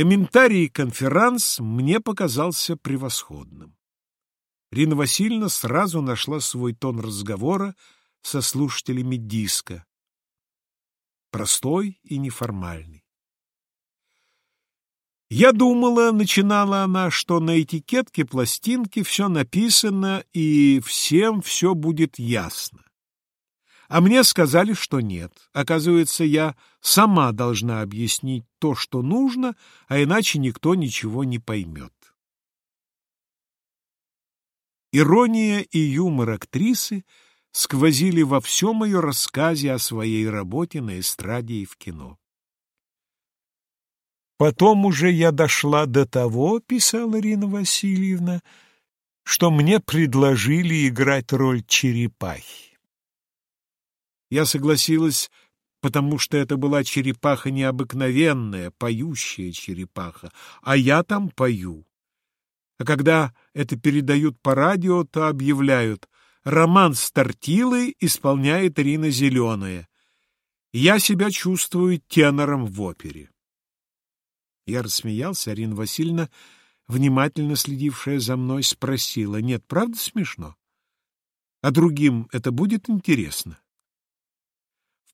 Комментарий конферанс мне показался превосходным. Рина Васильевна сразу нашла свой тон разговора со слушателями диска. Простой и неформальный. Я думала, начинала она, что на этикетке пластинки все написано и всем все будет ясно. А мне сказали, что нет. Оказывается, я сама должна объяснить то, что нужно, а иначе никто ничего не поймет. Ирония и юмор актрисы сквозили во всем ее рассказе о своей работе на эстраде и в кино. Потом уже я дошла до того, писала Ирина Васильевна, что мне предложили играть роль черепахи. Я согласилась, потому что это была черепаха необыкновенная, поющая черепаха, а я там пою. А когда это передают по радио, то объявляют «Роман Стартилы исполняет Ирина Зеленая». Я себя чувствую тенором в опере. Я рассмеялся, Арина Васильевна, внимательно следившая за мной, спросила, «Нет, правда смешно? А другим это будет интересно?»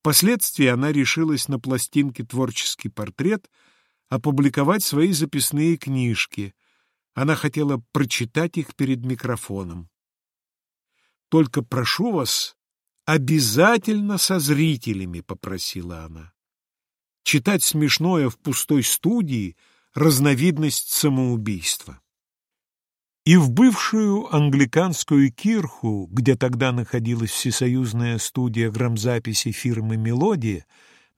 Впоследствии она решилась на пластинке «Творческий портрет» опубликовать свои записные книжки. Она хотела прочитать их перед микрофоном. «Только прошу вас, обязательно со зрителями», — попросила она. Читать смешное в пустой студии — разновидность самоубийства. И в бывшую англиканскую кирху, где тогда находилась всесоюзная студия грамзаписи фирмы «Мелодия»,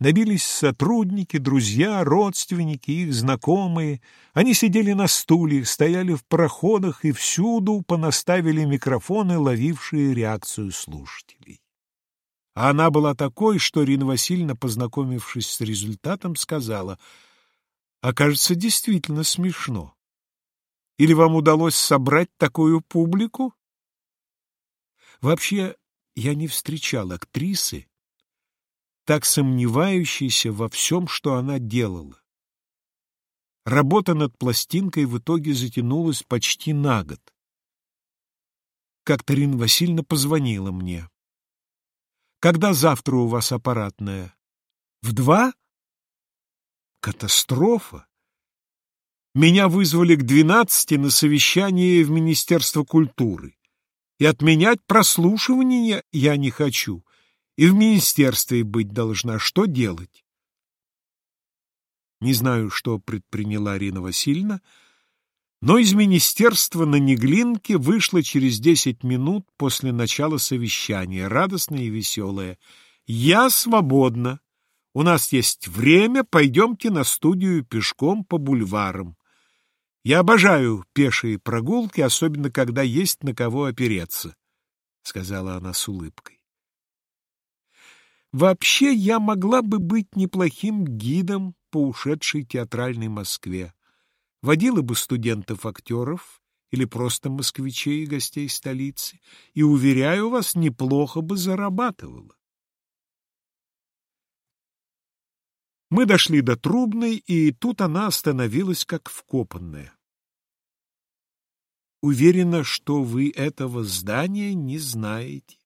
набились сотрудники, друзья, родственники, их знакомые. Они сидели на стульях, стояли в проходах и всюду понаставили микрофоны, ловившие реакцию слушателей. А она была такой, что Рина Васильевна, познакомившись с результатом, сказала, «Окажется, действительно смешно. Или вам удалось собрать такую публику?» Вообще, я не встречал актрисы, так сомневающейся во всем, что она делала. Работа над пластинкой в итоге затянулась почти на год. Как-то Рина Васильевна позвонила мне. Когда завтра у вас аппаратная? В два? Катастрофа. Меня вызвали к двенадцати на совещание в Министерство культуры. И отменять прослушивание я не хочу. И в министерстве быть должна. Что делать? Не знаю, что предприняла Арина Васильевна, но из министерства на Неглинке вышла через десять минут после начала совещания, радостная и веселая. «Я свободна. У нас есть время, пойдемте на студию пешком по бульварам. Я обожаю пешие прогулки, особенно когда есть на кого опереться», — сказала она с улыбкой. «Вообще я могла бы быть неплохим гидом по ушедшей театральной Москве водила бы студентов-актеров или просто москвичей и гостей столицы, и, уверяю вас, неплохо бы зарабатывала. Мы дошли до Трубной, и тут она остановилась как вкопанная. Уверена, что вы этого здания не знаете.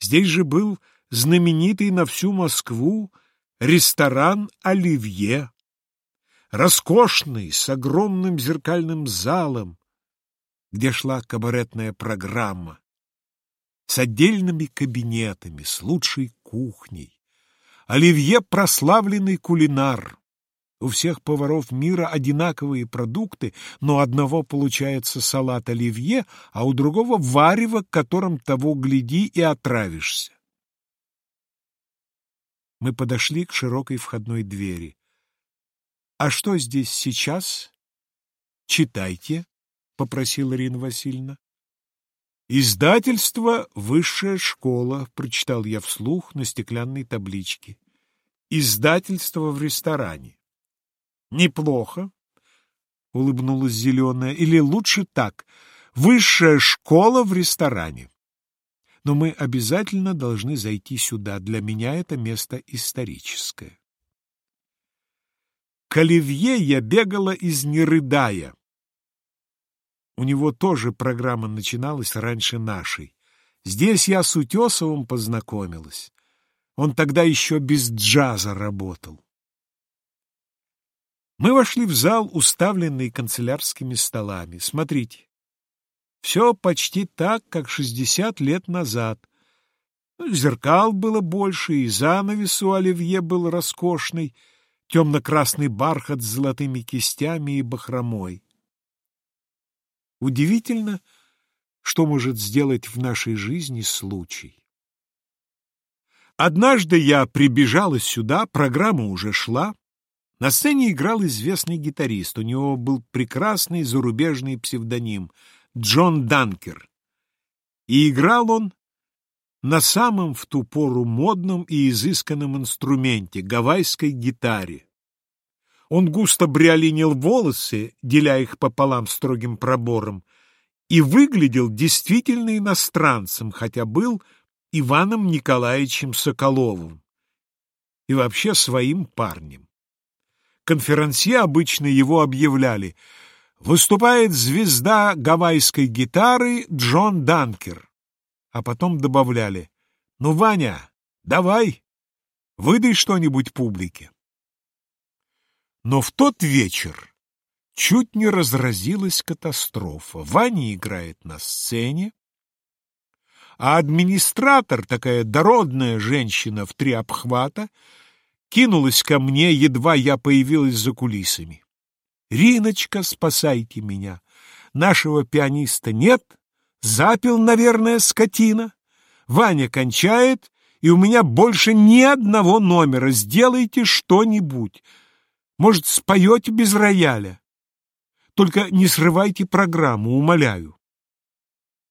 Здесь же был знаменитый на всю Москву ресторан «Оливье», роскошный, с огромным зеркальным залом, где шла кабаретная программа, с отдельными кабинетами, с лучшей кухней. Оливье — прославленный кулинар. У всех поваров мира одинаковые продукты, но одного получается салат оливье, а у другого — варево, которым того гляди и отравишься. Мы подошли к широкой входной двери. «А что здесь сейчас?» «Читайте», — попросила Ирина Васильевна. «Издательство «Высшая школа», — прочитал я вслух на стеклянной табличке. «Издательство в ресторане». «Неплохо», — улыбнулась Зеленая, — «или лучше так, «Высшая школа в ресторане». Но мы обязательно должны зайти сюда, для меня это место историческое. К Оливье я бегала из «Не У него тоже программа начиналась раньше нашей. Здесь я с Утесовым познакомилась. Он тогда еще без джаза работал. Мы вошли в зал, уставленный канцелярскими столами. Смотрите, все почти так, как шестьдесят лет назад. Зеркал было больше, и занавес у Оливье был роскошный, темно-красный бархат с золотыми кистями и бахромой. Удивительно, что может сделать в нашей жизни случай. Однажды я прибежала сюда, программа уже шла. На сцене играл известный гитарист, у него был прекрасный зарубежный псевдоним Джон Данкер. И играл он на самом в ту пору модном и изысканном инструменте — гавайской гитаре. Он густо бриолинил волосы, деля их пополам строгим пробором, и выглядел действительно иностранцем, хотя был Иваном Николаевичем Соколовым и вообще своим парнем. Конферансье обычно его объявляли «Выступает звезда гавайской гитары Джон Данкер», а потом добавляли «Ну, Ваня, давай, выдай что-нибудь публике». Но в тот вечер чуть не разразилась катастрофа. Ваня играет на сцене, а администратор, такая дородная женщина в три обхвата, кинулась ко мне, едва я появилась за кулисами. «Риночка, спасайте меня! Нашего пианиста нет, запил, наверное, скотина. Ваня кончает, и у меня больше ни одного номера. Сделайте что-нибудь. Может, споете без рояля? Только не срывайте программу, умоляю».